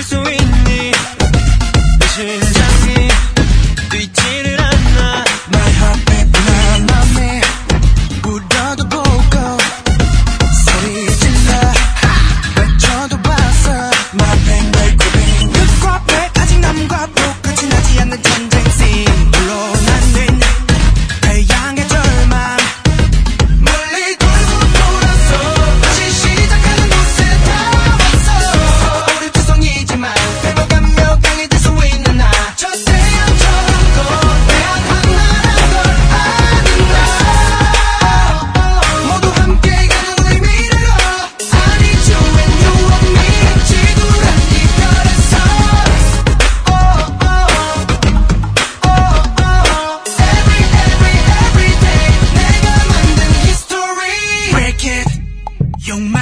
isso em mim. Deixa assim.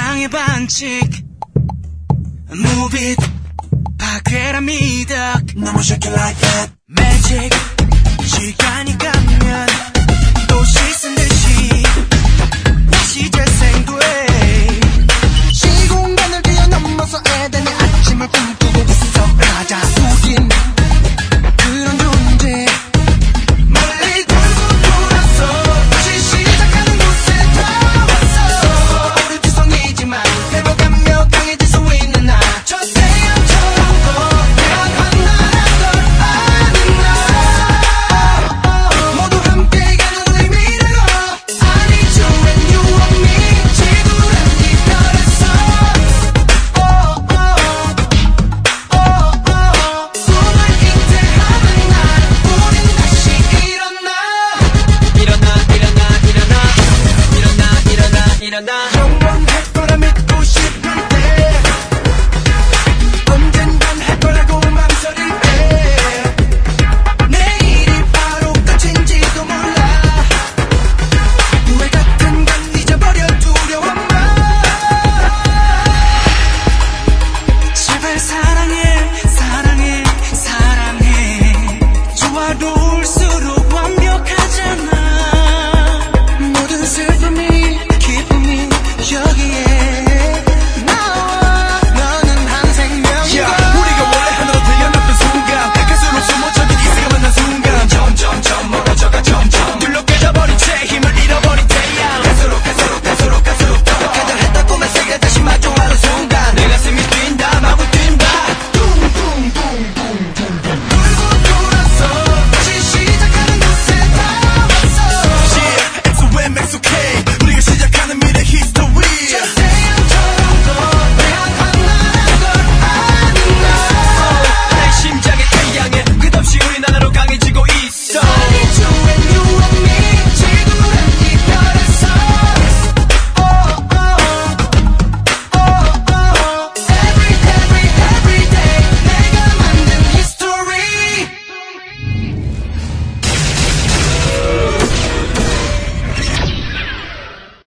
사랑의 반칙 Move it 박괴라 미덕 No more shake it like that